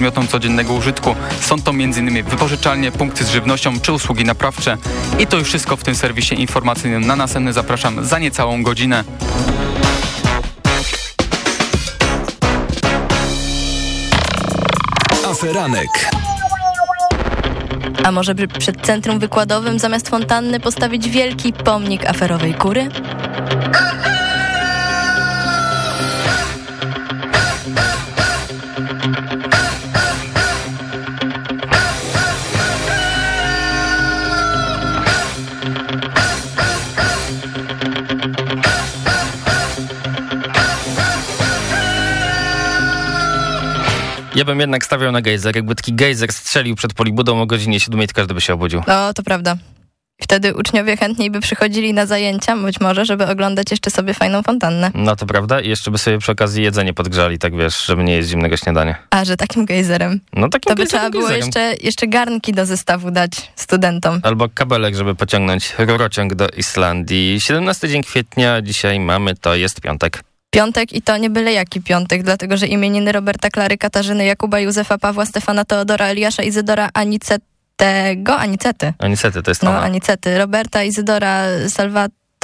przedmiotom codziennego użytku. Są to m.in. wypożyczalnie, punkty z żywnością czy usługi naprawcze. I to już wszystko w tym serwisie informacyjnym. Na następny zapraszam za niecałą godzinę. Aferanek. A może by przed centrum wykładowym zamiast fontanny postawić wielki pomnik aferowej kury? Ja bym jednak stawiał na gejzer. Jakby taki gejzer strzelił przed polibudą o godzinie 7, to każdy by się obudził. No, to prawda. Wtedy uczniowie chętniej by przychodzili na zajęcia, być może, żeby oglądać jeszcze sobie fajną fontannę. No to prawda i jeszcze by sobie przy okazji jedzenie podgrzali, tak wiesz, żeby nie jeść zimnego śniadania. A, że takim gejzerem. No takim To by trzeba było gejzerem. jeszcze, jeszcze garnki do zestawu dać studentom. Albo kabelek, żeby pociągnąć rurociąg do Islandii. 17 dzień kwietnia, dzisiaj mamy, to jest piątek. Piątek i to nie byle jaki piątek, dlatego że imieniny Roberta, Klary, Katarzyny, Jakuba, Józefa, Pawła, Stefana, Teodora, Eliasza, Izydora, Anicetego, Anicety. A niestety, to jest No, ona. Anicety, Roberta, Izydora,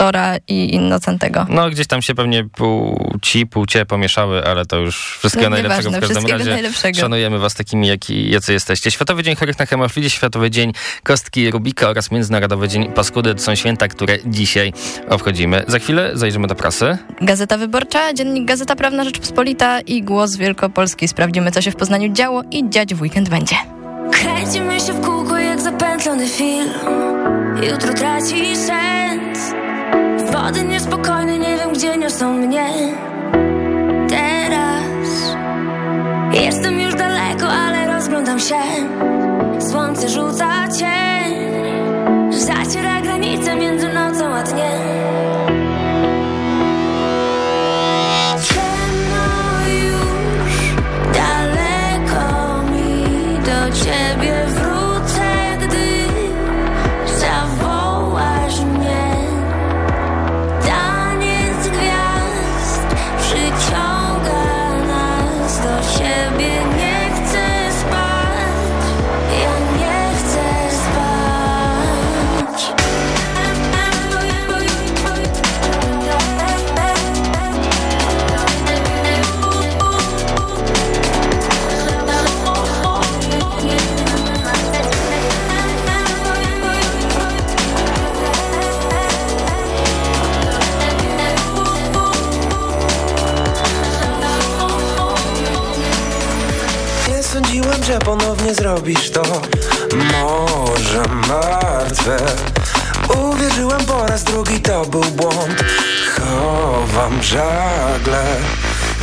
Salwatora i Innocentego. No gdzieś tam się pewnie płci, płcie pomieszały, ale to już wszystkiego No, najlepszego nieważne, w każdym wszystkiego razie. najlepszego. Szanujemy was takimi, jaki, jacy jesteście. Światowy Dzień Chorych na Hemofilię, Światowy Dzień Kostki Rubika oraz Międzynarodowy Dzień Paskudy. To są święta, które dzisiaj obchodzimy. Za chwilę zajrzymy do prasy. Gazeta Wyborcza, Dziennik Gazeta Prawna Rzeczpospolita i Głos Wielkopolski. Sprawdzimy, co się w Poznaniu działo i dziać w weekend będzie. Kręcimy się w kółko jak zapętlony film Jutro traci sens Wody niespokojne, nie wiem gdzie niosą mnie. Teraz Jestem już daleko, ale rozglądam się. Słońce rzuca cień Zaciera granice między nocą a dniem ponownie zrobisz to. Może martwe. Uwierzyłem po raz drugi, to był błąd. Chowam żagle.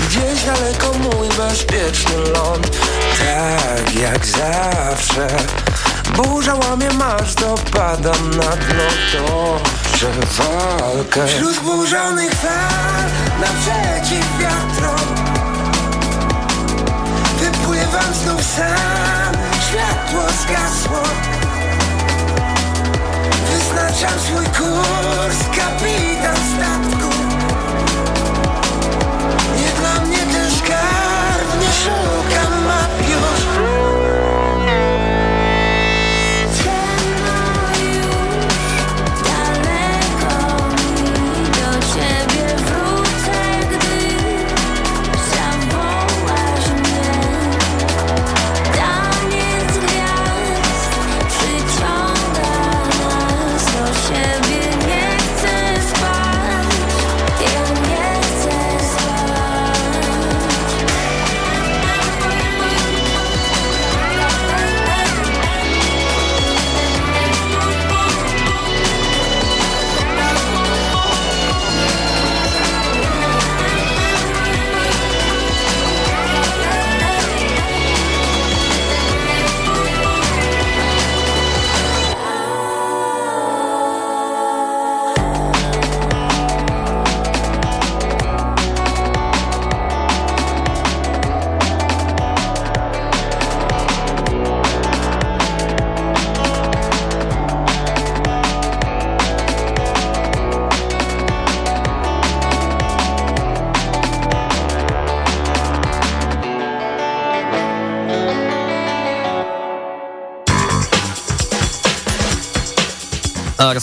Gdzieś daleko mój bezpieczny ląd. Tak jak zawsze. Burza łamie masz, dopadam na dno. Toczę walkę. Wśród burzonych fal Naprzeciw wiatrom Wypływam znów sam Światło zgasło. Wyznaczam swój kurs Kapitan statku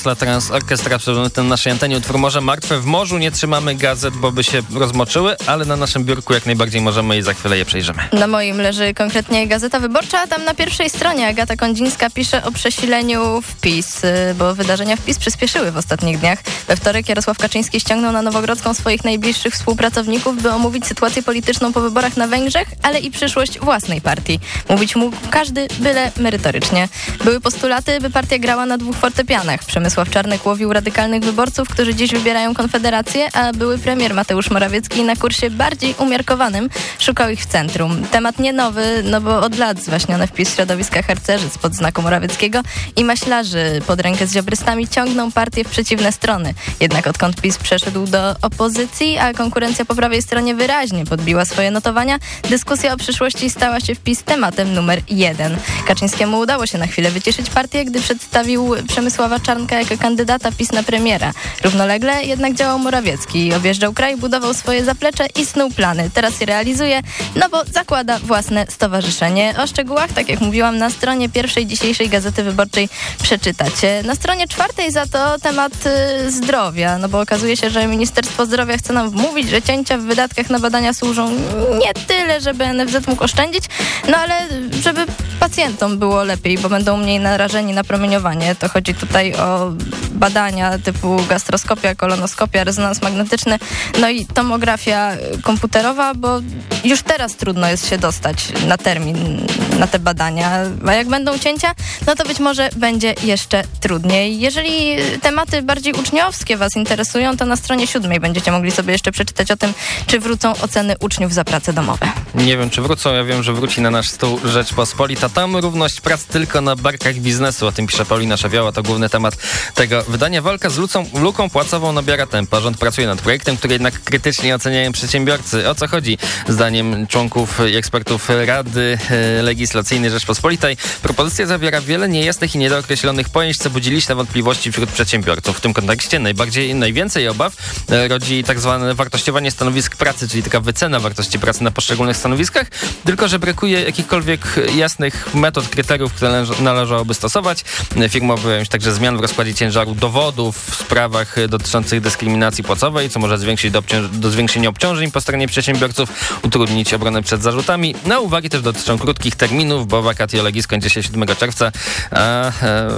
Arsla Trans Orkiestra tym naszej antenie utwór Morze Martwe. W morzu nie trzymamy gazet, bo by się rozmoczyły, ale na naszym biurku jak najbardziej możemy i za chwilę je przejrzymy. Na moim leży konkretnie Gazeta Wyborcza, a tam na pierwszej stronie Agata Kondzińska pisze o przesileniu wpis, y, bo wydarzenia wpis przyspieszyły w ostatnich dniach. We wtorek Jarosław Kaczyński ściągnął na Nowogrodzką swoich najbliższych współpracowników, by omówić sytuację polityczną po wyborach na Węgrzech, ale i przyszłość własnej partii. Mówić mógł każdy, byle merytorycznie. Były postulaty, by partia grała na dwóch fortepianach. Przemysław Czarnek łowił radykalnych wyborców, którzy dziś wybierają Konfederację, a były premier Mateusz Morawiecki na kursie bardziej umiarkowanym szukał ich w centrum. Temat nie nowy, no bo od lat zwaśnione wpis środowiska harcerzy spod znaku Morawieckiego i maślarzy pod rękę z ziobrystami ciągną partię w przeciwne strony. Jednak odkąd PiS przeszedł do opozycji, a konkurencja po prawej stronie wyraźnie podbiła swoje notowania, dyskusja o przyszłości stała się wpis tematem numer jeden. Kaczyńskiemu udało się na chwilę wycieszyć partię, gdy przedstawił Przemysława Czarnka jako kandydata PiS na premiera. Równolegle jednak działał Morawiecki. Objeżdżał kraj, budował swoje zaplecze i snuł plany. Teraz je realizuje, no bo zakłada własne stowarzyszenie. O szczegółach, tak jak mówiłam, na stronie pierwszej dzisiejszej Gazety Wyborczej przeczytacie. Na stronie czwartej za to temat y, zdrowia, no bo okazuje się, że Ministerstwo Zdrowia chce nam wmówić, że cięcia w wydatkach na badania służą nie tyle, żeby NFZ mógł oszczędzić, no ale żeby pacjentom było lepiej, bo będą mniej narażeni na promieniowanie. To chodzi tutaj o badania typu gastroskopia, kolonoskopia, rezonans magnetyczny, no i tomografia komputerowa, bo już teraz trudno jest się dostać na termin na te badania, a jak będą cięcia, no to być może będzie jeszcze trudniej. Jeżeli tematy bardziej uczniowskie Was interesują, to na stronie siódmej będziecie mogli sobie jeszcze przeczytać o tym, czy wrócą oceny uczniów za prace domowe. Nie wiem, czy wrócą. Ja wiem, że wróci na nasz stół Rzeczpospolita. Tam równość prac tylko na barkach biznesu. O tym pisze Paulina Szawioła. To główny temat tego wydania. Walka z lucą, luką płacową nabiera tempa. Rząd pracuje nad projektem, który jednak krytycznie oceniają przedsiębiorcy. O co chodzi? Zdaniem członków i ekspertów Rady e, Legislacyjnej Rzeczpospolitej propozycja zawiera wiele niejasnych i niedookreślonych pojęć, co budzi liczne wątpliwości wśród przedsiębiorców. W tym kontekście najbardziej, najwięcej obaw e, rodzi tak zwane wartościowanie stanowisk pracy, czyli taka wycena wartości pracy na poszczególnych stanowiskach, tylko że brakuje jakichkolwiek jasnych metod, kryteriów, które należałoby stosować. Firmy obawiają się także zmian w rozkładzie ciężaru dowodów w sprawach dotyczących dyskryminacji płacowej, co może zwiększyć do, do zwiększenia obciążeń po stronie przedsiębiorców, utrudnić obronę przed zarzutami. No uwagi też dotyczą krótkich terminów, bo vacatio legis kończy się 7 czerwca, a e,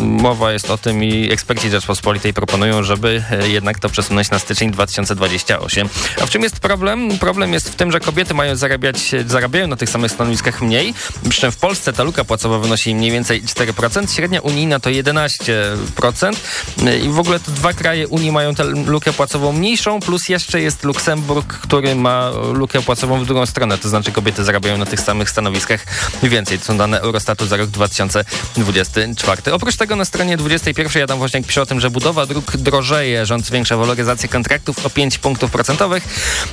mowa jest o tym i eksperci Rzeczpospolitej proponują, żeby jednak to przesunąć na styczeń 2028. A w czym jest problem? Problem jest w tym, że kobiety mają zarabiać, zarabiają na tych samych stanowiskach mniej, przy czym w Polsce ta luka płacowa wynosi mniej więcej 4%, średnia unijna to 11% i w ogóle te dwa kraje Unii mają tę lukę płacową mniejszą, plus jeszcze jest Luksemburg, który ma lukę płacową w drugą stronę, to znaczy kobiety zarabiają na tych samych stanowiskach więcej. To są dane Eurostatu za rok 2024. Oprócz tego na stronie 21 Adam Woźniak pisze o tym, że budowa dróg drożeje, rząd zwiększa waloryzację kontraktów o 5 punktów procentowych.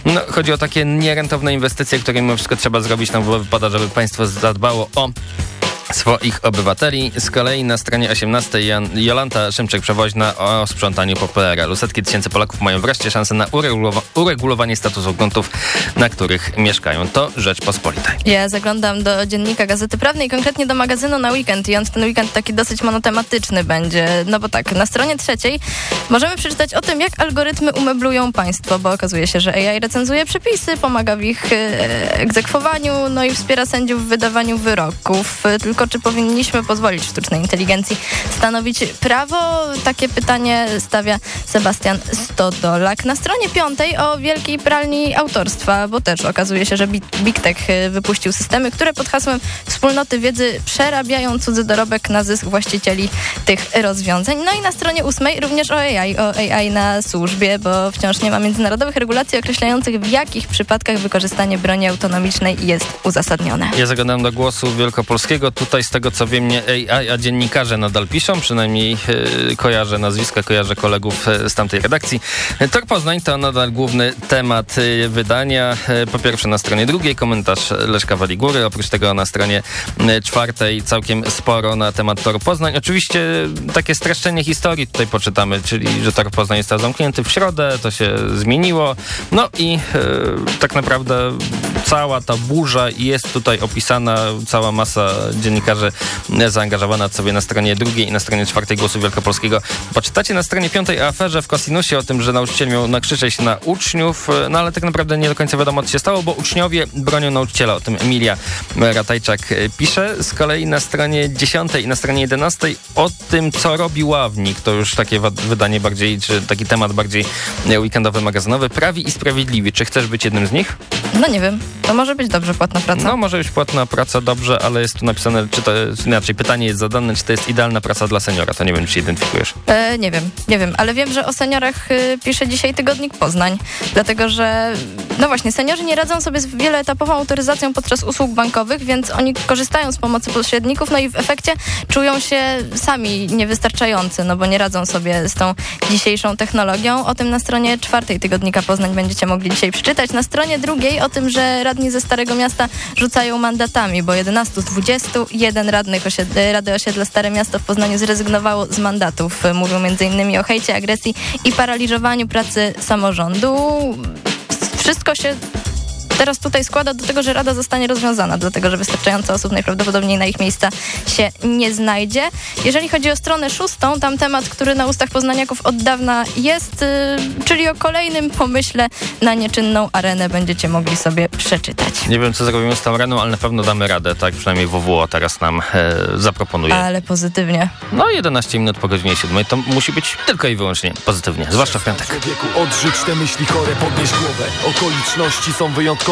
No, chodzi o takie nierentowne inwestycje, które mimo wszystko trzeba zrobić, no bo wypada, żeby państwo zadbało o swoich obywateli. Z kolei na stronie 18 Jan, Jolanta Szymczyk-Przewoźna o sprzątaniu po PRL-u. Setki tysięcy Polaków mają wreszcie szansę na uregulowa uregulowanie statusu gruntów, na których mieszkają. To Rzeczpospolita. Ja zaglądam do dziennika Gazety Prawnej, konkretnie do magazynu na weekend i on ten weekend taki dosyć monotematyczny będzie. No bo tak, na stronie trzeciej możemy przeczytać o tym, jak algorytmy umeblują państwo, bo okazuje się, że AI recenzuje przepisy, pomaga w ich e, egzekwowaniu, no i wspiera sędziów w wydawaniu wyroków. Tylko tylko czy powinniśmy pozwolić sztucznej inteligencji stanowić prawo? Takie pytanie stawia Sebastian Stodolak. Na stronie piątej o wielkiej pralni autorstwa, bo też okazuje się, że Big Tech y, wypuścił systemy, które pod hasłem wspólnoty wiedzy przerabiają cudzy dorobek na zysk właścicieli tych rozwiązań. No i na stronie ósmej również o AI, o AI na służbie, bo wciąż nie ma międzynarodowych regulacji określających w jakich przypadkach wykorzystanie broni autonomicznej jest uzasadnione. Ja zaglądam do głosu wielkopolskiego. Tu Tutaj z tego co wiem nie a dziennikarze nadal piszą, przynajmniej e, kojarzę nazwiska, kojarzę kolegów e, z tamtej redakcji. Tor Poznań to nadal główny temat e, wydania. Po pierwsze na stronie drugiej komentarz Leszka Waligury, oprócz tego na stronie czwartej całkiem sporo na temat Toru Poznań. Oczywiście takie streszczenie historii tutaj poczytamy, czyli że Tor Poznań został zamknięty w środę, to się zmieniło. No i tak naprawdę cała ta burza jest tutaj opisana, cała masa dziennikarzy zaangażowana sobie na stronie drugiej i na stronie czwartej Głosu Wielkopolskiego. Poczytacie na stronie piątej o aferze w Kosinusie o tym, że nauczyciel miał nakrzyczeć na uczniów, no ale tak naprawdę nie do końca wiadomo, co się stało, bo uczniowie bronią nauczyciela. O tym Emilia Ratajczak pisze. Z kolei na stronie dziesiątej i na stronie jedenastej o tym, co robi Ławnik. To już takie wydanie bardziej, czy taki temat bardziej weekendowy, magazynowy. Prawi i Sprawiedliwi. Czy chcesz być jednym z nich? No nie wiem. To może być dobrze płatna praca. No może być płatna praca dobrze, ale jest tu napisane, czy to inaczej, pytanie jest zadane, czy to jest idealna praca dla seniora. To nie wiem, czy identyfikujesz. E, nie wiem, nie wiem, ale wiem, że o seniorach y, pisze dzisiaj Tygodnik Poznań, dlatego że no właśnie, seniorzy nie radzą sobie z wieloetapową autoryzacją podczas usług bankowych, więc oni korzystają z pomocy pośredników, no i w efekcie czują się sami niewystarczający, no bo nie radzą sobie z tą dzisiejszą technologią. O tym na stronie czwartej Tygodnika Poznań będziecie mogli dzisiaj przeczytać. Na stronie drugiej o tym, że radni ze Starego Miasta rzucają mandatami, bo 11 z 20, jeden radnych osied- Rady Osiedla Stare Miasto w Poznaniu zrezygnowało z mandatów. Mówią m.in. o hejcie, agresji i paraliżowaniu pracy samorządu. Wszystko się teraz tutaj składa do tego, że Rada zostanie rozwiązana, dlatego że wystarczająco osób najprawdopodobniej na ich miejsca się nie znajdzie. Jeżeli chodzi o stronę szóstą, tam temat, który na ustach poznaniaków od dawna jest, yy, czyli o kolejnym pomyśle na nieczynną arenę będziecie mogli sobie przeczytać. Nie wiem, co zrobimy z tą areną, ale na pewno damy radę, tak przynajmniej WWO teraz nam e, zaproponuje. Ale pozytywnie. No 11 minut po godzinie 7, to musi być tylko i wyłącznie pozytywnie, zwłaszcza w piątek. Wieku odrzuć te myśli chore, podnieś głowę Okoliczności są wyjątkowe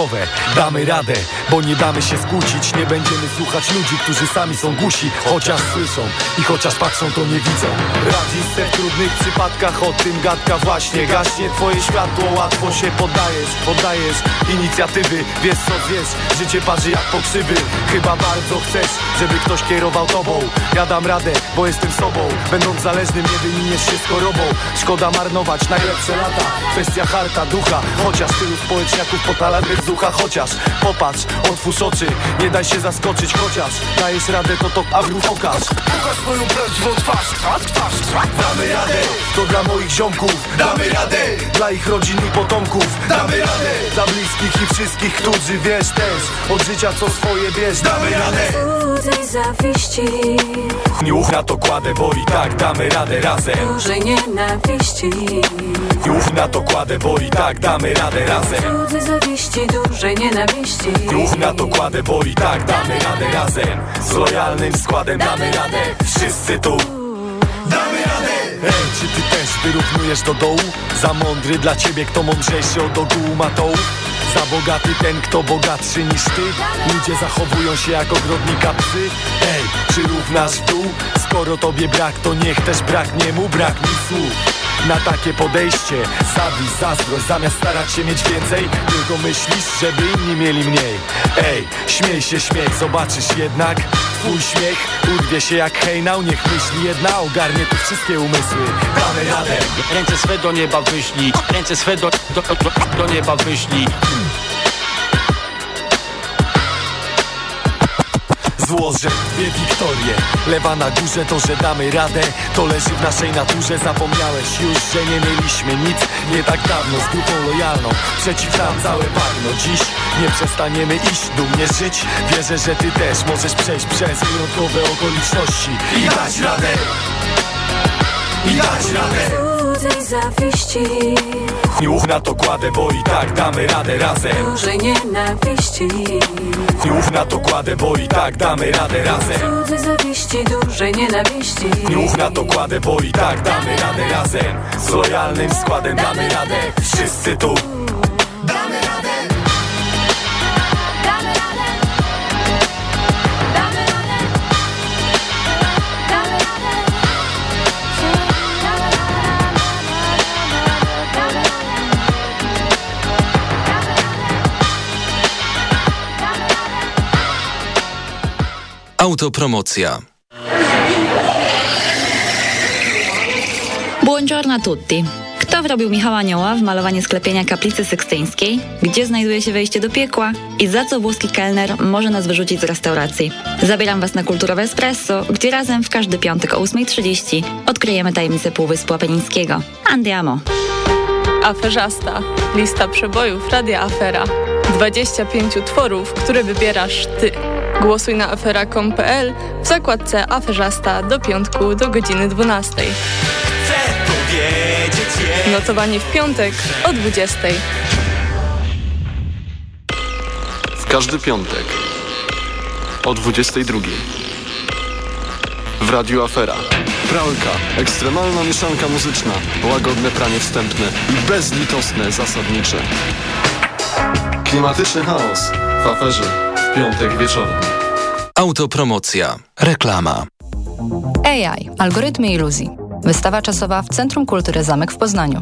Damy radę, bo nie damy się skłócić. Nie będziemy słuchać ludzi, którzy sami są głusi Chociaż słyszą i chociaż patrzą, to nie widzą. Radzisz se w trudnych przypadkach, o tym gadka właśnie Gaśnie. Twoje światło, łatwo się poddajesz Poddajesz inicjatywy, wiesz co wiesz. Życie parzy jak pokrzywy. Chyba bardzo chcesz, żeby ktoś kierował tobą. Ja dam radę, bo jestem sobą. Będąc zależnym, nie wyminiesz się z chorobą. Szkoda marnować najlepsze lata. Kwestia harta, ducha Chociaż tylu społeczniaków po talarnych ducha Chociaż popatrz, otwórz oczy Nie daj się zaskoczyć, chociaż Dajesz radę, to to awru pokaż. Pokaż swoją prawdziwą twarz Twarz, twarz, twarz. Damy radę, to dla moich ziomków Damy radę, dla ich rodzin i potomków Damy radę, dla bliskich i wszystkich, którzy wiesz też Od życia co swoje bierz Damy radę. Cudzej zawiści. Już na to kładę, bo i tak damy radę razem. Dużej nienawiści. Już na to kładę, bo i tak damy radę razem. Cudzej zawiści, dużej nienawiści. Już na to kładę, bo i tak damy radę razem. Z lojalnym składem damy radę. Wszyscy tu. Damy radę. Ej, czy ty też wyrównujesz do dołu? Za mądry dla ciebie, kto mądrzejszy od ogółu ma dołu? Za bogaty ten, kto bogatszy niż ty. Ludzie zachowują się jak ogrodnika psy. Ej, czy równasz w dół? Skoro tobie brak, to niech też braknie mu brak mi słów na takie podejście Zawiść, zazdrość, zamiast starać się mieć więcej Tylko myślisz, żeby inni mieli mniej. Ej, śmiej się, śmiej, zobaczysz jednak. Twój śmiech urwie się jak hejnał Niech myśli jedna ogarnie tu wszystkie umysły. Damy radę. Ręce swe do nieba wyślij. Ręce swe do, do, do, do nieba wyślij Zło, że dwie wiktorie. Lewa na górze to, że damy radę. To leży w naszej naturze. Zapomniałeś już, że nie mieliśmy nic. Nie tak dawno z grupą lojalną. Przeciw nam całe bagno. Dziś nie przestaniemy iść, dumnie żyć. Wierzę, że ty też możesz przejść przez wyjątkowe okoliczności I dać radę. I dać radę Cudzej zawiści. Już na to kładę, bo i tak damy radę razem. Dużej nienawiści. Już na to kładę, bo i tak damy radę razem. Cudzej zawiści, dużej nienawiści. Już na to kładę, bo i tak damy radę razem. Z lojalnym składem damy radę. Wszyscy tu Autopromocja. Buongiorno a tutti. Kto wrobił Michała Anioła w malowanie sklepienia kaplicy sykstyńskiej? Gdzie znajduje się wejście do piekła? I za co włoski kelner może nas wyrzucić z restauracji? Zabieram Was na Kulturowe Espresso, gdzie razem w każdy piątek o 8.30 odkryjemy tajemnicę Półwyspu Apenińskiego. Andiamo! Aferzasta. Lista przebojów Radia Afera. 25 tworów, które wybierasz Ty. Głosuj na afera.com.pl w zakładce Aferzasta do piątku do godziny 12. Notowanie w piątek o 20. W każdy piątek o 22. W Radiu Afera. Pralka, ekstremalna mieszanka muzyczna, łagodne pranie wstępne i bezlitosne zasadnicze. Klimatyczny chaos w aferze w piątek wieczorem. Autopromocja. Reklama. AI. Algorytmy iluzji. Wystawa czasowa w Centrum Kultury Zamek w Poznaniu.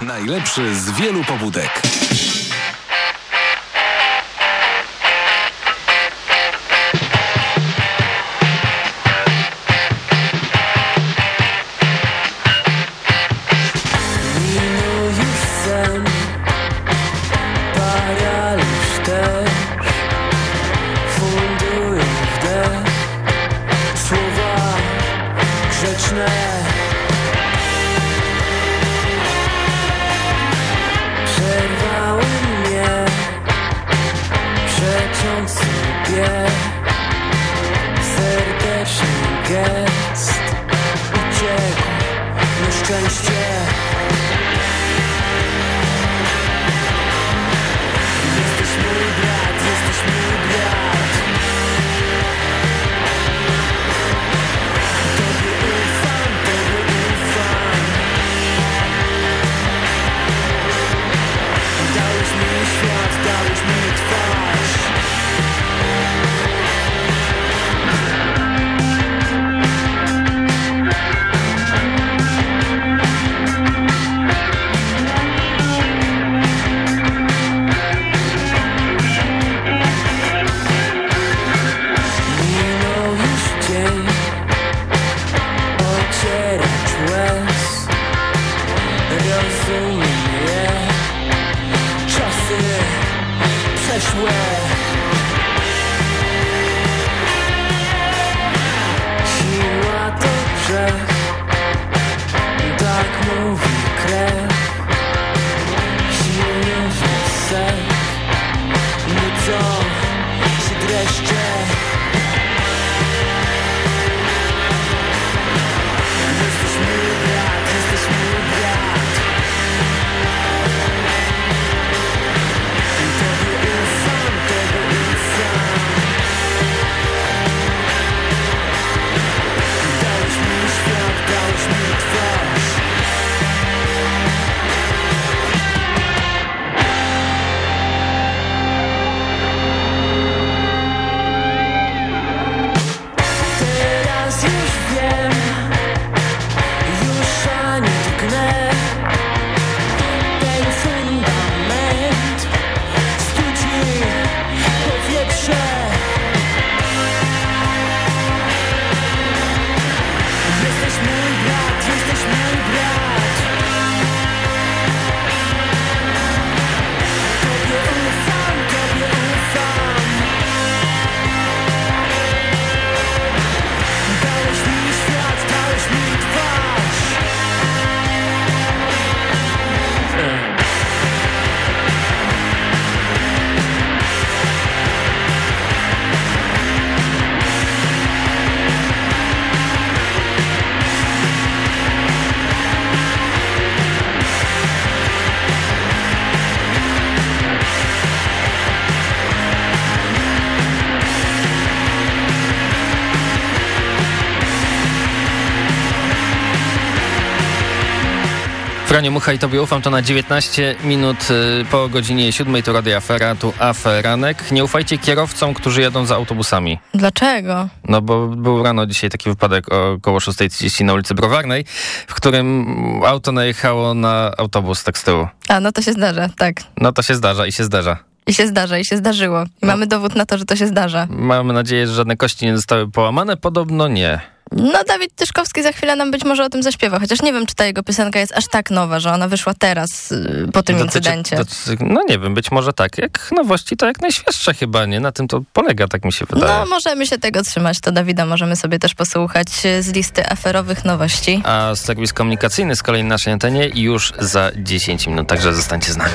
Najlepszy z wielu pobudek. Franie Mucha i Tobie ufam, to na 19 minut y, po godzinie 7 tu Radio Afera, tu Aferanek. Nie ufajcie kierowcom, którzy jadą za autobusami. Dlaczego? No bo był rano dzisiaj taki wypadek około 6.30 na ulicy Browarnej, w którym auto najechało na autobus tak z tyłu. A, no to się zdarza, tak. No to się zdarza i się zdarza. I się zdarza, i się zdarzyło. I mamy dowód na to, że to się zdarza. Mamy nadzieję, że żadne kości nie zostały połamane. Podobno nie. No, Dawid Tyszkowski za chwilę nam być może o tym zaśpiewa, chociaż nie wiem, czy ta jego piosenka jest aż tak nowa, że ona wyszła teraz y, po tym Dotyczy- incydencie. dotyczy- no nie wiem, być może tak. Jak nowości, to jak najświeższe chyba, nie? Na tym to polega, tak mi się wydaje. No, możemy się tego trzymać. To Dawida możemy sobie też posłuchać y, z listy aferowych nowości. A serwis komunikacyjny z kolei na naszej antenie już za 10 minut, także zostańcie z nami.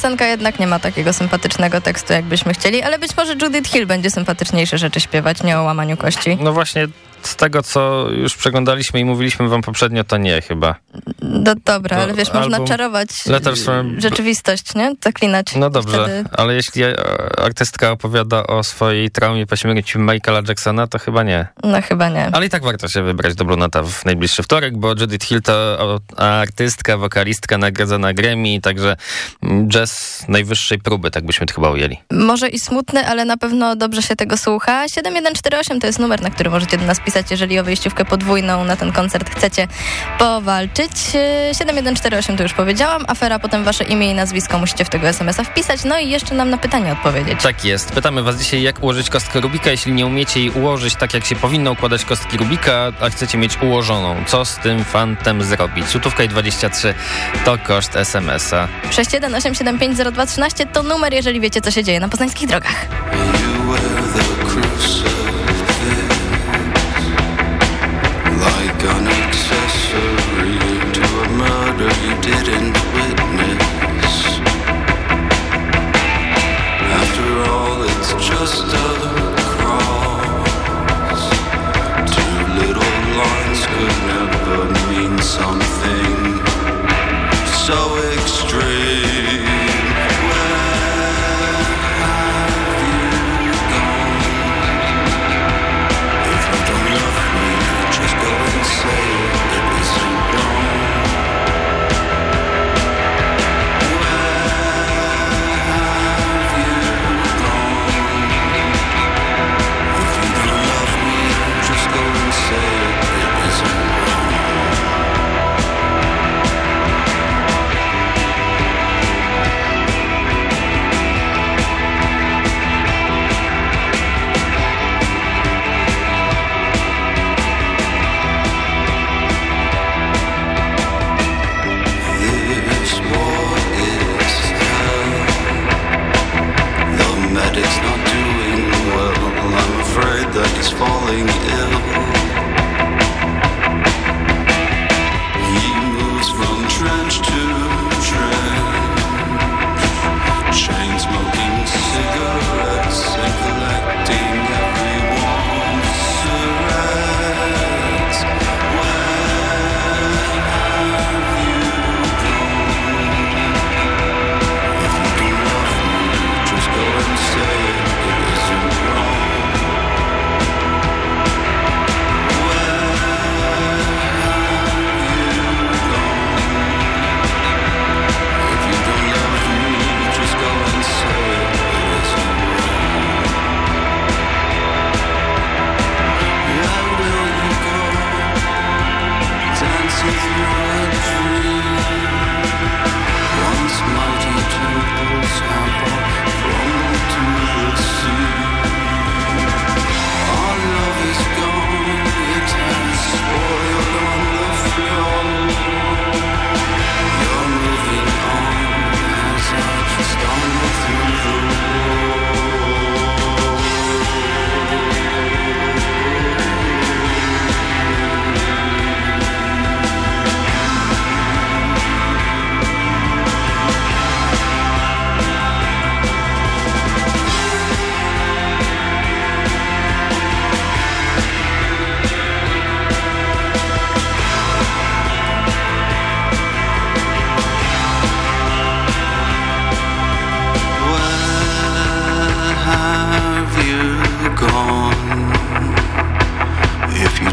Piosenka jednak nie ma takiego sympatycznego tekstu, jakbyśmy chcieli, ale być może Judith Hill będzie sympatyczniejsze rzeczy śpiewać, nie o łamaniu kości. No właśnie z tego, co już przeglądaliśmy i mówiliśmy wam poprzednio, to nie chyba. No dobra, ale wiesz, można czarować rzeczywistość, nie? Zaklinać. No dobrze, Wtedy... ale jeśli e, artystka opowiada o swojej traumie po śmierci Michaela Jacksona, to chyba nie. No chyba nie. Ale i tak warto się wybrać do Brunata w najbliższy wtorek, bo Judith Hill to artystka, wokalistka nagradzana Grammy, także jazz najwyższej próby, tak byśmy to chyba ujęli. Może i smutny, ale na pewno dobrze się tego słucha. 7148 to jest numer, na który możecie do nas pisać. jeżeli o wyjściówkę podwójną na ten koncert chcecie powalczyć. E, 7148 to już powiedziałam. Afera, potem wasze imię i nazwisko musicie w tego SMS-a wpisać. No i jeszcze nam na pytanie odpowiedzieć. Tak jest. Pytamy was dzisiaj, jak ułożyć kostkę Rubika, jeśli nie umiecie jej ułożyć tak, jak się powinno układać kostki Rubika, a chcecie mieć ułożoną. Co z tym fantem zrobić? Złotówka i 23 to koszt SMS-a. 618750213 to numer, jeżeli wiecie, co się dzieje na poznańskich drogach. You were the didn't witness. After all, it's just a cross. Two little lines could never mean something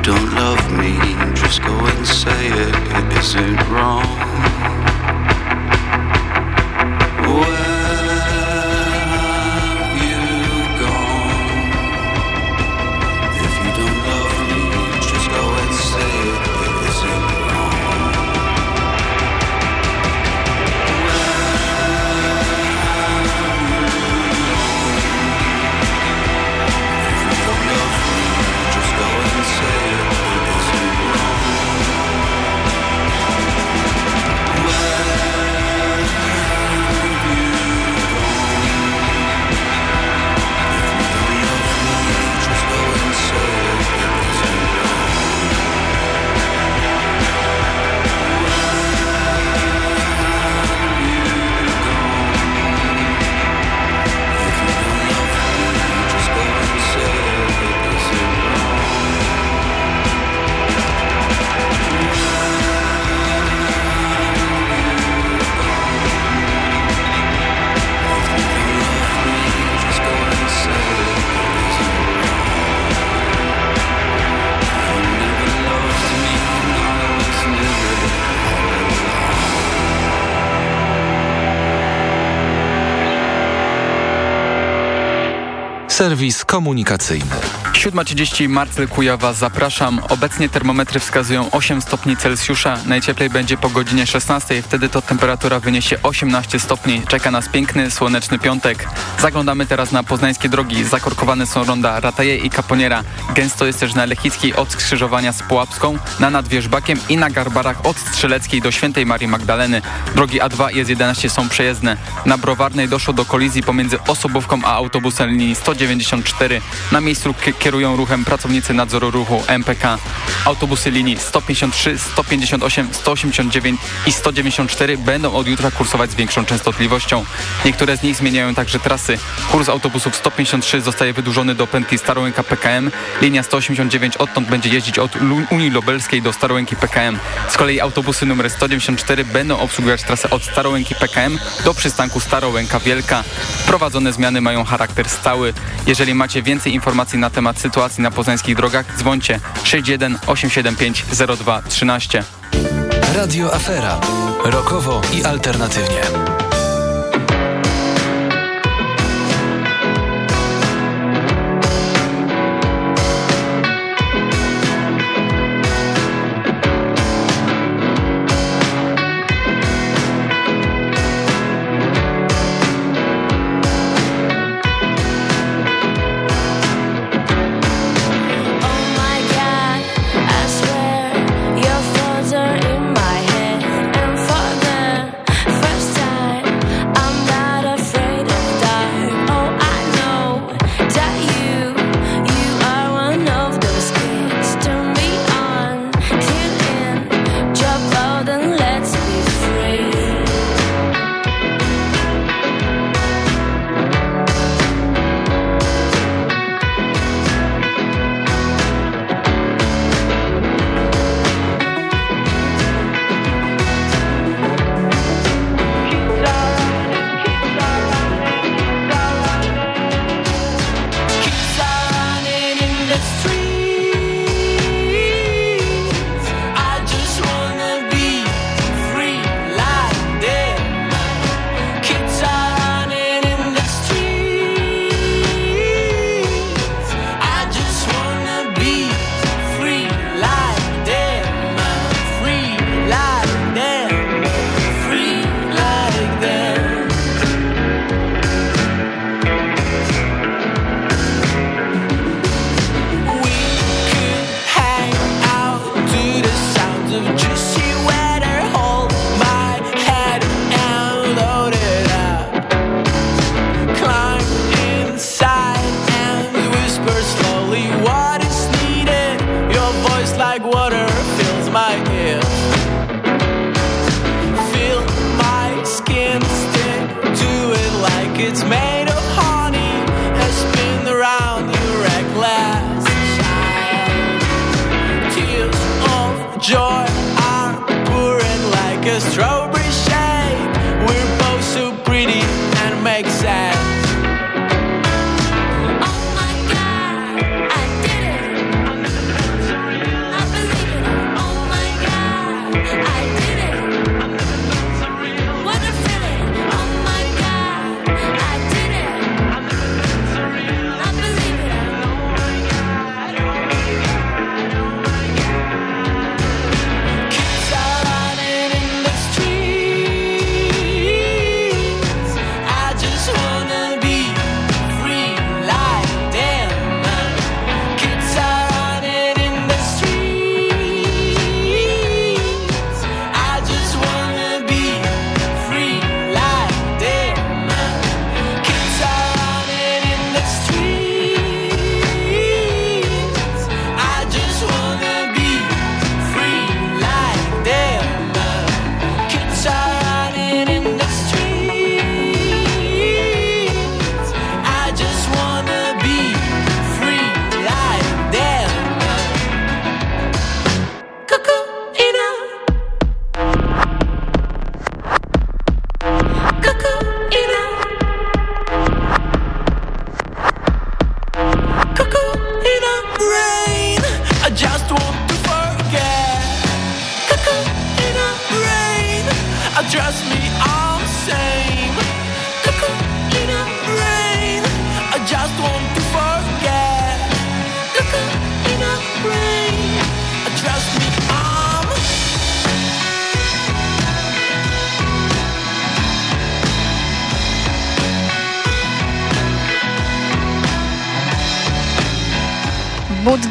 don't love me, just go and say it. It isn't wrong. Serwis komunikacyjny. 7.30 Marcel Kujawa, zapraszam. Obecnie termometry wskazują 8 stopni Celsjusza. Najcieplej będzie po godzinie 16, wtedy to temperatura wyniesie 18 stopni. Czeka nas piękny, słoneczny piątek. Zaglądamy teraz na poznańskie drogi. Zakorkowane są ronda Rataje i Kaponiera. Gęsto jest też na Lechickiej od skrzyżowania z Pułapską, na Nadwierzbakiem i na Garbarach od Strzeleckiej do Świętej Marii Magdaleny. Drogi A2 i S11 są przejezdne. Na Browarnej doszło do kolizji pomiędzy osobówką a autobusem linii 194. Na miejscu kierują ruchem pracownicy nadzoru ruchu MPK. Autobusy linii 153, 158, 189 i 194 będą od jutra kursować z większą częstotliwością. Niektóre z nich zmieniają także trasy. Kurs autobusów 153 zostaje wydłużony do pętli Starołęka PKM. Linia 189 odtąd będzie jeździć od Unii Lubelskiej do Starołęki PKM. Z kolei autobusy numer 194 będą obsługiwać trasę od Starołęki PKM do przystanku Starołęka Wielka. Wprowadzone zmiany mają charakter stały. Jeżeli macie więcej informacji na temat sytuacji na poznańskich drogach, dzwońcie 61 875 02 13. Radio Afera. Rokowo i alternatywnie.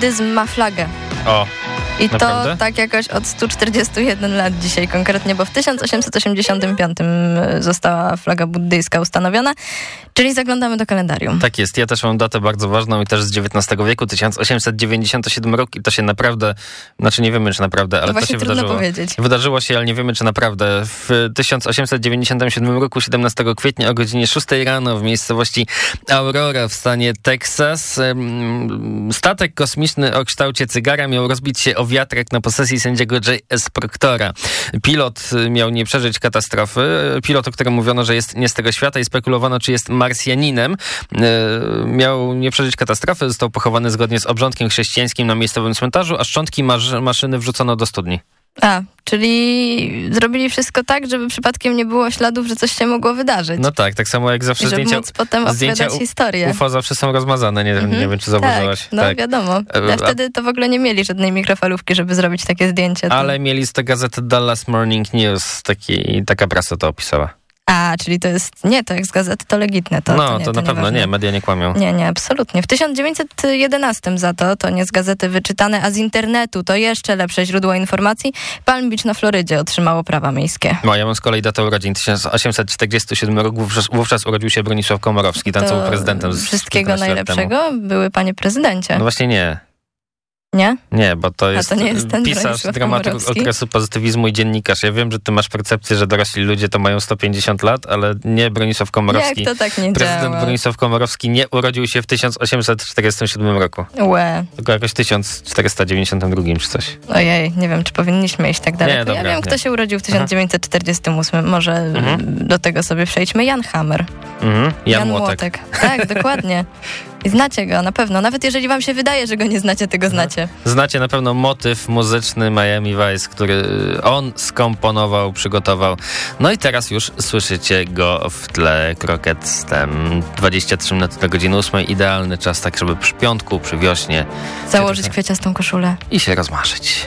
Buddyzm ma flagę. O, I Naprawdę? to tak jakoś od 141 lat dzisiaj konkretnie, bo w 1885 została flaga buddyjska ustanowiona, czyli zaglądamy do kalendarium. tak jest. Ja też mam datę bardzo ważną i też z XIX wieku, 1897 rok i to się naprawdę, znaczy nie wiemy czy naprawdę, ale to właśnie się wydarzyło. powiedzieć. Wydarzyło się, ale nie wiemy czy naprawdę. W 1897 roku, 17 kwietnia o godzinie 6 rano w miejscowości Aurora w stanie Teksas em, statek kosmiczny o kształcie cygara miał rozbić się o wiatrak na posesji sędziego J.S. Proctora. Pilot miał nie przeżyć katastrofy. Pilot, o którym mówiono, że jest nie z tego świata i spekulowano, czy jest Marsjaninem, y, miał nie przeżyć katastrofy. Został pochowany zgodnie z obrządkiem chrześcijańskim na miejscowym cmentarzu, a szczątki masz- maszyny wrzucono do studni. A, czyli zrobili wszystko tak, żeby przypadkiem nie było śladów, że coś się mogło wydarzyć. No tak, tak samo jak zawsze żeby zdjęcia, móc potem zdjęcia u- historię. UFO zawsze są rozmazane, nie, Mhm. nie wiem czy zauważyłaś. Tak, no wiadomo. E, A wtedy to w ogóle nie mieli żadnej mikrofalówki, żeby zrobić takie zdjęcie. Ale mieli z tej gazety Dallas Morning News, taki, taka prasa to opisała. A, czyli to jest, nie, to jak z gazety, to legitne. To, no, to, nie, to, na pewno nieważne. nie, media nie kłamią. Nie, nie, absolutnie. W 1911 za to, to nie z gazety wyczytane, a z internetu to jeszcze lepsze źródło informacji, Palm Beach na Florydzie otrzymało prawa miejskie. No, ja mam z kolei datę urodzin, 1847 rok, wówczas, wówczas urodził się Bronisław Komorowski, ten co To był prezydentem z Wszystkiego 15 lat temu. najlepszego były panie prezydencie. No właśnie nie. Nie? Nie, bo to jest, to jest pisarz, dramaturg Komorowski? okresu pozytywizmu i dziennikarz. Ja wiem, że ty masz percepcję, że dorośli ludzie to mają 150 lat, ale nie Bronisław Komorowski. Jak to tak nie Prezydent działa? Bronisław Komorowski nie urodził się w 1847 roku. Łe. Tylko jakoś 1492 czy coś. Ojej, nie wiem, czy powinniśmy iść tak daleko. Nie, dobra, ja wiem, nie. kto się urodził w 1948. Może Mhm. do tego sobie przejdźmy. Jan Hammer. Mhm. Jan, Młotek. Tak, dokładnie. I znacie go na pewno. Nawet jeżeli wam się wydaje, że go nie znacie, tego znacie. Znacie na pewno motyw muzyczny Miami Vice, który on skomponował, przygotował. No i teraz już słyszycie go w tle Kroketstem. 23 minuty do godziny 8. Idealny czas, tak żeby przy piątku, przy wiośnie Założyć kwieciastą koszulę. i się rozmarzyć.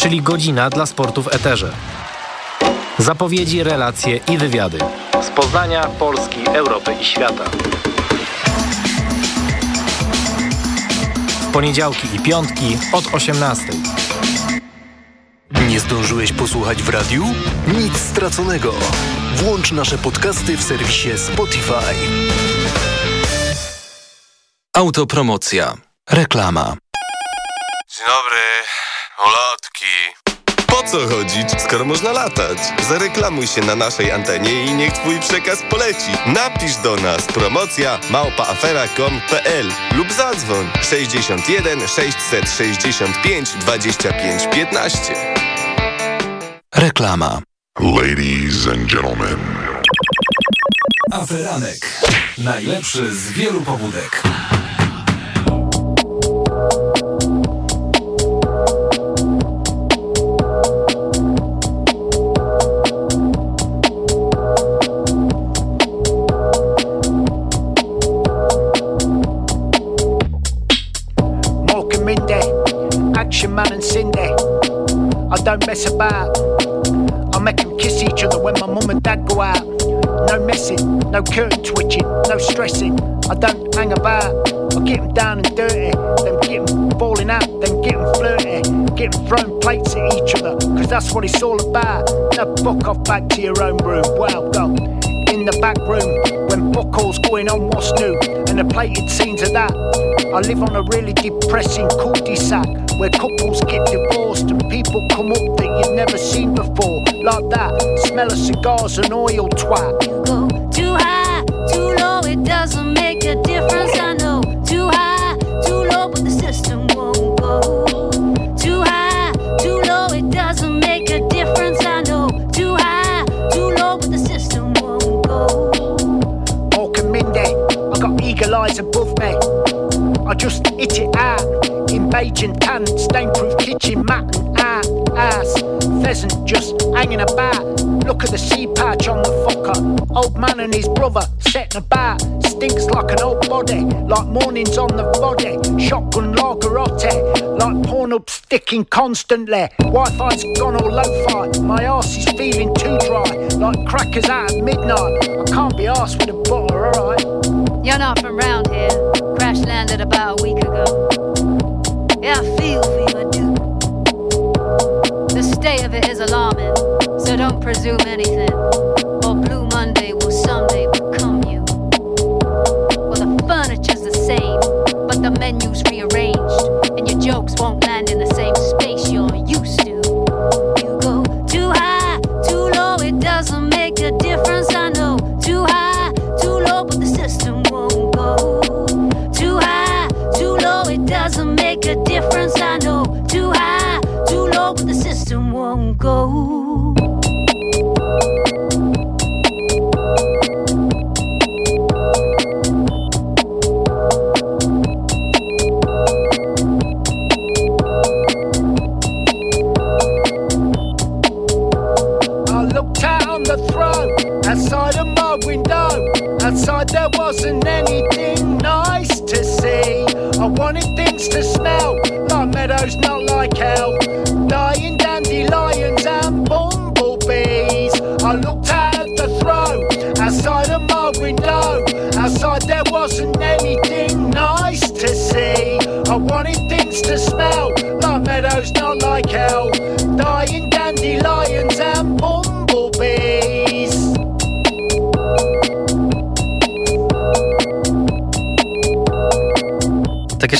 czyli godzina dla sportu w eterze. Zapowiedzi, relacje i wywiady. Z Poznania, Polski, Europy i świata. W poniedziałki i piątki od 18. Nie zdążyłeś posłuchać w radiu? Nic straconego. Włącz nasze podcasty w serwisie Spotify. Autopromocja. Reklama. Dzień dobry, ulotki. Po co chodzić, skoro można latać? Zareklamuj się na naszej antenie i niech twój przekaz poleci. Napisz do nas promocja małpaafera.com.pl lub zadzwoń 61 665 25 15. Reklama. Ladies and gentlemen. Aferanek. Najlepszy z wielu pobudek. Don't mess about. I make them kiss each other when my mum and dad go out. No messing, no curtain twitching, no stressing. I don't hang about. I get them down and dirty, then get them falling out, then get them flirty, get them throwing plates at each other, cause that's what it's all about. Now fuck off back to your own room. Well, go in the back room when buckles going on what's new and the plated scenes of that. I live on a really depressing cul-de-sac where couples get divorced and people come up that you've never seen before. Like that, smell of cigars and oil twat. You go too high, too low, it doesn't make a difference. I know. Too high, too low, but the system won't go. Too high, too low, it doesn't make a difference. I know. Too high, too low, but the system won't go. Mork and Mindy, I got eagle eyes above me. I just hit it out in beige tan, stain-proof kitchen mat and ass. Pheasant just hanging about. Look at the sea patch on the fucker. Old man and his brother setting about. Stinks like an old body, like mornings on the body. Shotgun lagerotte, like porn up sticking constantly. Wi-Fi's gone all lo-fi. My arse is feeling too dry, like crackers out at midnight. I can't be arsed with a butter, alright? You're not from round here. Crash landed about a week ago. Yeah, I feel for you, I do. The state of it is alarming, so don't presume anything. Or Blue Monday will someday become you. Well, the furniture's the same, but the menu's rearranged, and your jokes won't land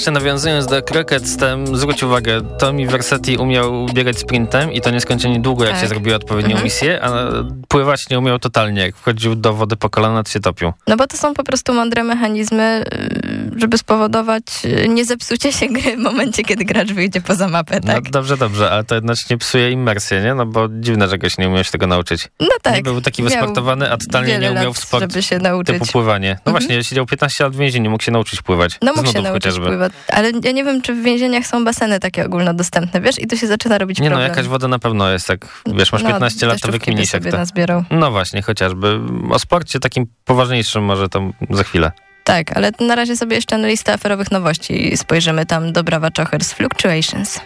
jeszcze nawiązując do Crockett, zwróć uwagę, Tommy Versetti umiał biegać sprintem i to nieskończenie długo, jak Tak. się zrobiło odpowiednią Mhm. misję, a pływać nie umiał totalnie. Jak wchodził do wody po kolana, to się topił. No bo to są po prostu mądre mechanizmy, y, żeby spowodować y, nie zepsucie się gry w momencie, kiedy gracz wyjdzie poza mapę, tak? No dobrze, dobrze, ale to jednocześnie psuje imersję, nie? No bo dziwne, że goś nie umiał się tego nauczyć. No tak. Nie był taki wysportowany, a totalnie nie umiał w sport żeby się nauczyć. typu pływanie. No Mhm. właśnie, siedział 15 lat w więzieniu, mógł się nauczyć pływać. No mógł się nauczyć chociażby. pływać, ale ja nie wiem, czy w więzieniach są baseny takie ogólnodostępne, wiesz? I tu się zaczyna robić Nie no, problem. jakaś woda na pewno jest, jak wiesz, masz No, 15 lat, to wykminisz jak to. No właśnie, chociażby. O sporcie takim poważniejszym może to za chwilę. Tak, ale na razie sobie jeszcze na listę aferowych nowości spojrzymy tam do Brawa Chochers Fluctuations.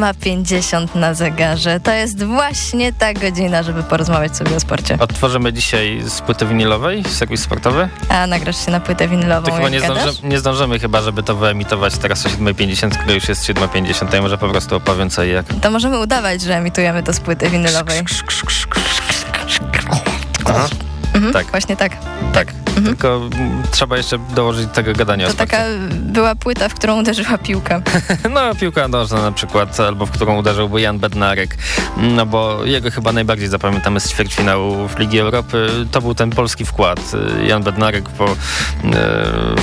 7.50 na zegarze. To jest właśnie ta godzina, żeby porozmawiać sobie o sporcie. Odtworzymy dzisiaj z płyty winylowej, serwis sportowy. A nagrasz się na płytę winylową, To chyba nie, zdąży, nie zdążymy chyba, żeby to wyemitować teraz o 7.50, kiedy już jest 7.50. Ja może po prostu opowiem co i jak. To możemy udawać, że emitujemy to z płyty winylowej. Aha. Mhm, Tak. Właśnie tak. Tak, tylko trzeba jeszcze dołożyć tego gadania o To taka była płyta, w którą uderzyła piłka. No, piłka nożna na przykład, albo w którą uderzyłby Jan Bednarek, no bo jego chyba najbardziej zapamiętamy z ćwierćfinału w Ligi Europy. To był ten polski wkład. Jan Bednarek po e,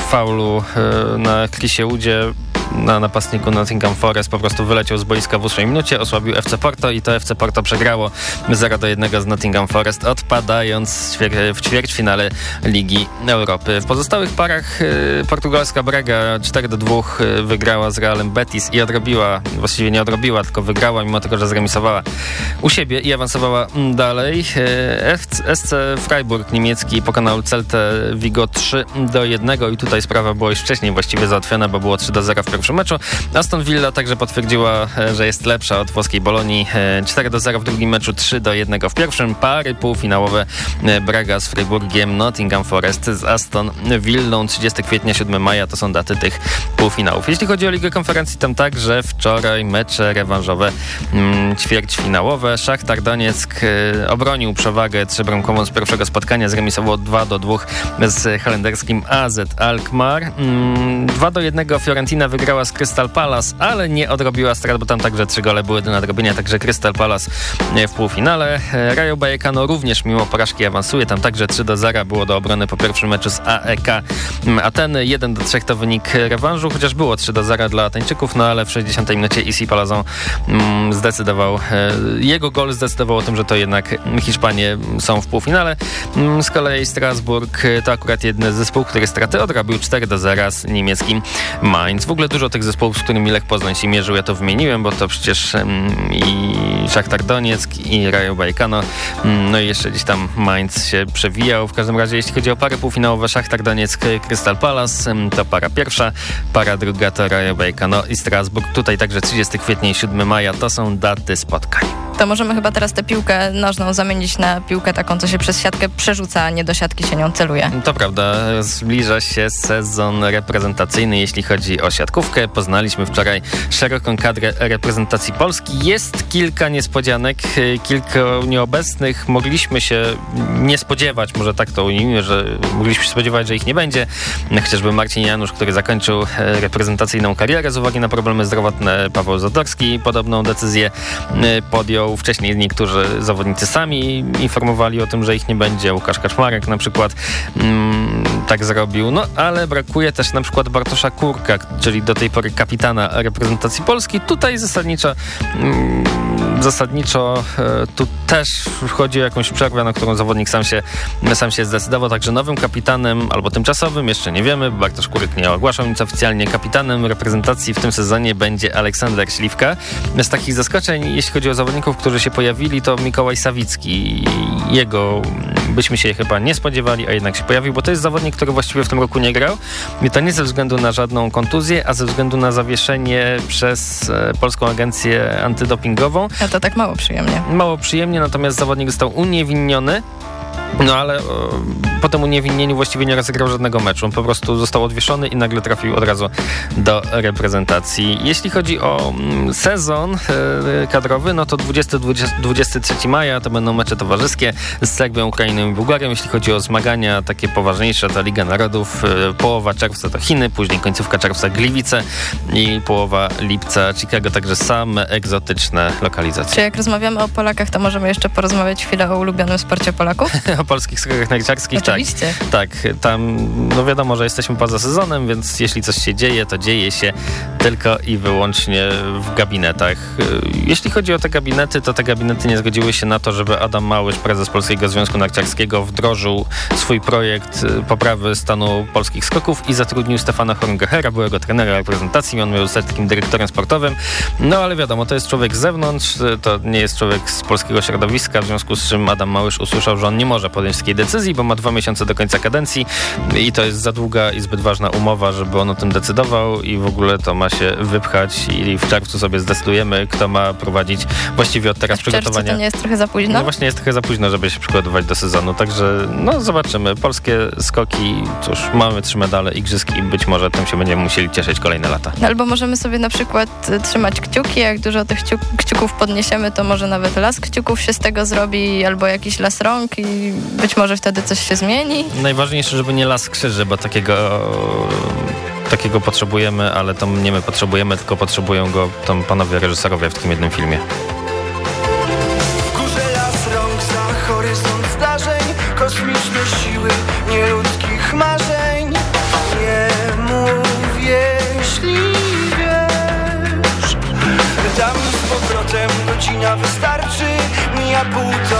faulu e, na Chrisie Udzie na napastniku Nottingham Forest po prostu wyleciał z boiska w ósmej minucie, osłabił FC Porto i to FC Porto przegrało 0 do 1 z Nottingham Forest, odpadając w ćwierćfinale Ligi Europy. W pozostałych parach e, portugalska Braga 4 do 2 e, wygrała z Realem Betis i odrobiła, właściwie nie odrobiła, tylko wygrała, mimo tego, że zremisowała u siebie i awansowała dalej. SC Freiburg niemiecki pokonał Celtę Vigo 3 do 1 i tutaj sprawa była już wcześniej właściwie załatwiona, bo było 3 do 0 w pierwszym meczu. Aston Villa także potwierdziła, e, że jest lepsza od włoskiej Bolonii. E, 4 do 0 w drugim meczu, 3 do 1 w pierwszym. Pary półfinałowe e, Braga z Freiburgiem, Nottingham Forest z Aston Villą 30 kwietnia, 7 maja to są daty tych półfinałów. Jeśli chodzi o Ligę Konferencji, tam także wczoraj mecze rewanżowe mm, ćwierćfinałowe. Szachtar Donieck e, obronił przewagę trzybramkową z pierwszego spotkania, zremisował 2 do 2 z holenderskim AZ Alkmaar. Mm, 2 do 1 Fiorentina z Crystal Palace, ale nie odrobiła strat, bo tam także trzy gole były do nadrobienia, także Crystal Palace e, w półfinale. E, Rayo Vallecano również mimo porażki awansuje, tam także 3 do 0 było do obrony po pierwszym meczu z AEK mm, Ateny. 1 do 3 to wynik rewanżu, chociaż było 3 do 0 dla Ateńczyków, no ale w 60 minucie Isi Palazon mm, zdecydował, e, jego gol zdecydował o tym, że to jednak Hiszpanie są w półfinale. Mm, Z kolei Strasburg e, to akurat jeden zespół, który straty odrobił 4 do 0 z niemieckim Mainz. W ogóle dużo tych zespołów, z którymi Lech Poznań się mierzył, ja to wymieniłem, bo to przecież i Szachtar Donieck i Rayo Vallecano, mm, no i jeszcze gdzieś tam Mainz się przewijał. W każdym razie, jeśli chodzi o pary półfinałowe, Szachtar Donieck, Crystal Palace, to para pierwsza, para druga to Rayo Vallecano i Strasburg. Tutaj także 30 kwietnia i 7 maja to są daty spotkań. To możemy chyba teraz tę piłkę nożną zamienić na piłkę taką, co się przez siatkę przerzuca, a nie do siatki się nią celuje. To prawda, zbliża się sezon reprezentacyjny, jeśli chodzi o siatkówkę. Poznaliśmy wczoraj szeroką kadrę reprezentacji Polski. Jest kilka niespodzianek, y, kilka nieobecnych. Mogliśmy się nie spodziewać, może tak to ujmijmy, że mogliśmy się spodziewać, że ich nie będzie. Chociażby Marcin Janusz, który zakończył e, reprezentacyjną karierę z uwagi na problemy zdrowotne. Paweł Zadorski podobną decyzję e, podjął. Wcześniej niektórzy zawodnicy sami informowali o tym, że ich nie będzie. Łukasz Kaczmarek na przykład mm, tak zrobił. No ale brakuje też na przykład Bartosza Kurka, czyli do tej pory kapitana reprezentacji Polski. Tutaj zasadniczo mm, zasadniczo e, tu też chodzi o jakąś przerwę, na którą zawodnik sam się, sam się zdecydował. Także nowym kapitanem, albo tymczasowym, jeszcze nie wiemy, Bartosz Kurek nie ogłaszał nic oficjalnie, kapitanem reprezentacji w tym sezonie będzie Aleksander Śliwka. Z takich zaskoczeń, jeśli chodzi o zawodników, którzy się pojawili, to Mikołaj Sawicki. Jego byśmy się chyba nie spodziewali, a jednak się pojawił, bo to jest zawodnik, który właściwie w tym roku nie grał. I to nie ze względu na żadną kontuzję, a ze względu na zawieszenie przez e, Polską Agencję Antydopingową. A to tak mało przyjemnie. Mało przyjemnie, natomiast zawodnik został uniewinniony. No ale e, po tym uniewinnieniu właściwie nie rozegrał żadnego meczu. On po prostu został odwieszony i nagle trafił od razu do reprezentacji. Jeśli chodzi o mm, sezon e, kadrowy, no to 20-23 maja to będą mecze towarzyskie z Serbią, Ukrainą i Bułgarią. Jeśli chodzi o zmagania takie poważniejsze, to Liga Narodów, e, połowa czerwca to Chiny, później końcówka czerwca Gliwice i połowa lipca Chicago, także same egzotyczne lokalizacje. Czy jak rozmawiamy o Polakach, to możemy jeszcze porozmawiać chwilę o ulubionym sporcie Polaków? o polskich skokach narciarskich, Oczywiście. tak. Tak, tam no wiadomo, że jesteśmy poza sezonem, więc jeśli coś się dzieje, to dzieje się tylko i wyłącznie w gabinetach. Jeśli chodzi o te gabinety, to te gabinety nie zgodziły się na to, żeby Adam Małysz, prezes Polskiego Związku Narciarskiego, wdrożył swój projekt y, poprawy stanu polskich skoków i zatrudnił Stefana Horngechera, byłego trenera reprezentacji. On zostać takim dyrektorem sportowym. No ale wiadomo, to jest człowiek z zewnątrz, y, to nie jest człowiek z polskiego środowiska, w związku z czym Adam Małysz usłyszał, że on nie może podjąć takiej decyzji, bo ma dwa miesiące do końca kadencji i to jest za długa i zbyt ważna umowa, żeby on o tym decydował i w ogóle to ma się wypchać i w czerwcu sobie zdecydujemy, kto ma prowadzić właściwie od teraz W przygotowania. to nie jest trochę za późno? No właśnie jest trochę za późno, żeby się przygotować do sezonu, także no zobaczymy. Polskie skoki, cóż, mamy trzy medale igrzysk i być może tym się będziemy musieli cieszyć kolejne lata. No Albo możemy sobie na przykład y, trzymać kciuki, jak dużo tych kciuk kciuków podniesiemy, to może nawet las kciuków się z tego zrobi, albo jakiś las rąk i być może wtedy coś się zmieni. Najważniejsze, żeby nie las krzyży, bo takiego takiego potrzebujemy, ale to nie my potrzebujemy, tylko potrzebują go tam panowie reżyserowie w takim jednym filmie. W górze las rąk za horyzont zdarzeń Kosmiczne siły nieludzkich marzeń Nie mów jeśli wiesz Tam z powrotem godzina wystarczy Mija półtorej,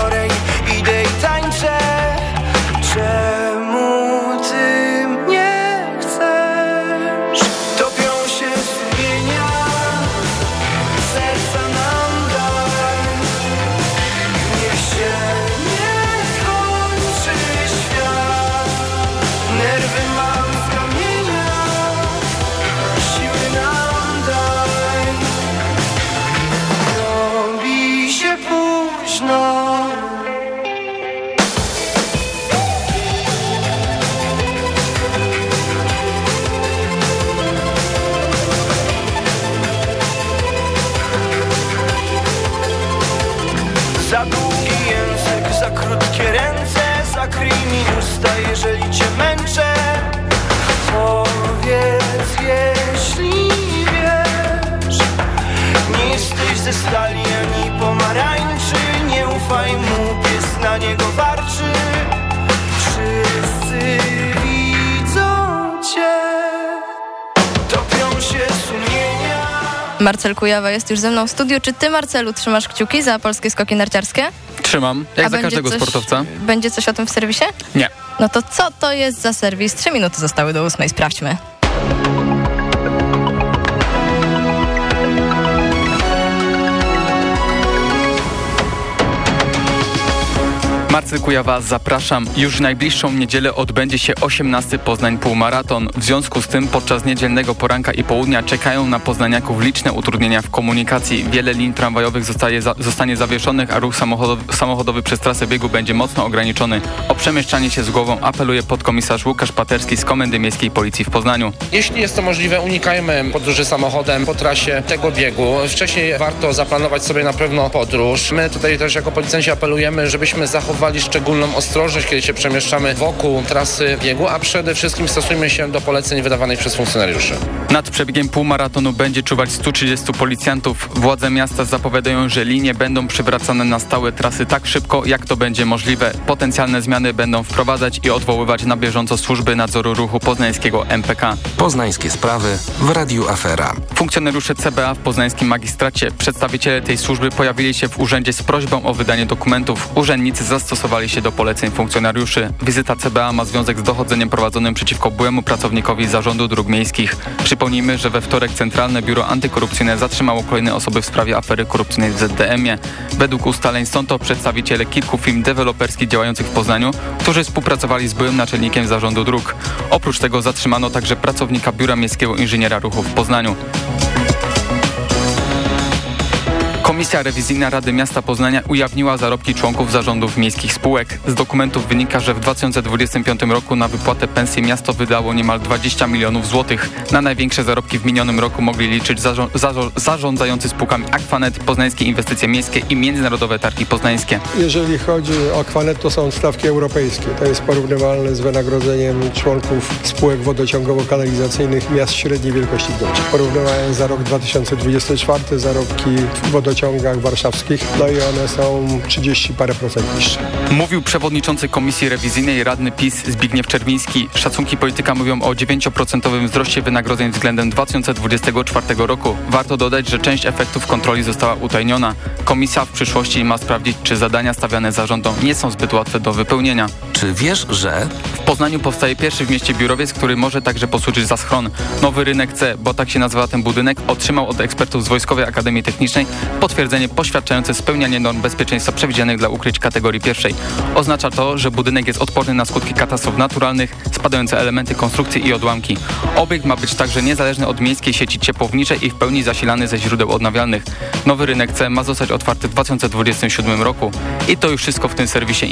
Marcel Kujawa jest już ze mną w studiu. Czy ty, Marcelu, trzymasz kciuki za polskie skoki narciarskie? Trzymam, jak A za każdego coś- sportowca. Będzie coś o tym w serwisie? Nie. No to co to jest za serwis? Trzy minuty zostały do ósmej, sprawdźmy. Marcel Kujawa, zapraszam. Już w najbliższą niedzielę odbędzie się 18 Poznań Półmaraton. W związku z tym podczas niedzielnego poranka i południa czekają na poznaniaków liczne utrudnienia w komunikacji. Wiele linii tramwajowych zostaje za, zostanie zawieszonych, a ruch samochodowy, samochodowy przez trasę biegu będzie mocno ograniczony. O przemieszczanie się z głową apeluje podkomisarz Łukasz Paterski z Komendy Miejskiej Policji w Poznaniu. Jeśli jest to możliwe, unikajmy podróży samochodem po trasie tego biegu. Wcześniej warto zaplanować sobie na pewno podróż. My tutaj też jako policjanci apelujemy, żebyśmy zachowali szczególną ostrożność, kiedy się przemieszczamy wokół trasy biegu, a przede wszystkim stosujmy się do poleceń wydawanych przez funkcjonariuszy. Nad przebiegiem półmaratonu będzie czuwać 130 policjantów. Władze miasta zapowiadają, że linie będą przywracane na stałe trasy tak szybko, jak to będzie możliwe. Potencjalne zmiany będą wprowadzać i odwoływać na bieżąco służby nadzoru ruchu poznańskiego MPK. Poznańskie sprawy w Radiu Afera. Funkcjonariusze CBA w poznańskim magistracie, przedstawiciele tej służby pojawili się w urzędzie z prośbą o wydanie dokumentów. Urzędnicy zastosowali się do poleceń funkcjonariuszy. Wizyta CBA ma związek z dochodzeniem prowadzonym przeciwko byłemu pracownikowi Zarządu Dróg Miejskich. Przypomnijmy, że we wtorek Centralne Biuro Antykorupcyjne zatrzymało kolejne osoby w sprawie afery korupcyjnej w ZDM-ie. Według ustaleń są to przedstawiciele kilku firm deweloperskich działających w Poznaniu, którzy współpracowali z byłym naczelnikiem Zarządu Dróg. Oprócz tego zatrzymano także pracownika Biura Miejskiego Inżyniera Ruchu w Poznaniu. Komisja Rewizyjna Rady Miasta Poznania ujawniła zarobki członków zarządów miejskich spółek. Z dokumentów wynika, że w 2025 roku na wypłatę pensji miasto wydało niemal 20 milionów złotych. Na największe zarobki w minionym roku mogli liczyć zarządzający spółkami Aquanet, Poznańskie Inwestycje Miejskie i Międzynarodowe Targi Poznańskie. Jeżeli chodzi o Aquanet, to są stawki europejskie. To jest porównywalne z wynagrodzeniem członków spółek wodociągowo-kanalizacyjnych miast średniej wielkości w. Porównywałem za rok 2024 zarobki w wodociągach warszawskich, no i one są 30 parę procent niższe. Mówił przewodniczący Komisji Rewizyjnej Radny PiS Zbigniew Czerwiński. Szacunki polityka mówią o 9% wzroście wynagrodzeń względem 2024 roku. Warto dodać, że część efektów kontroli została utajniona. Komisja w przyszłości ma sprawdzić, czy zadania stawiane zarządom nie są zbyt łatwe do wypełnienia. Czy wiesz, że w Poznaniu powstaje pierwszy w mieście biurowiec, który może także posłużyć za schron. Nowy rynek C, bo tak się nazywa ten budynek, otrzymał od ekspertów z Wojskowej Akademii Technicznej potwierdzenie poświadczające spełnianie norm bezpieczeństwa przewidzianych dla ukryć kategorii pierwszej. Oznacza to, że budynek jest odporny na skutki katastrof naturalnych, spadające elementy konstrukcji i odłamki. Obiekt ma być także niezależny od miejskiej sieci ciepłowniczej i w pełni zasilany ze źródeł odnawialnych. Nowy rynek C ma zostać otwarty w 2027 roku. I to już wszystko w tym serwisie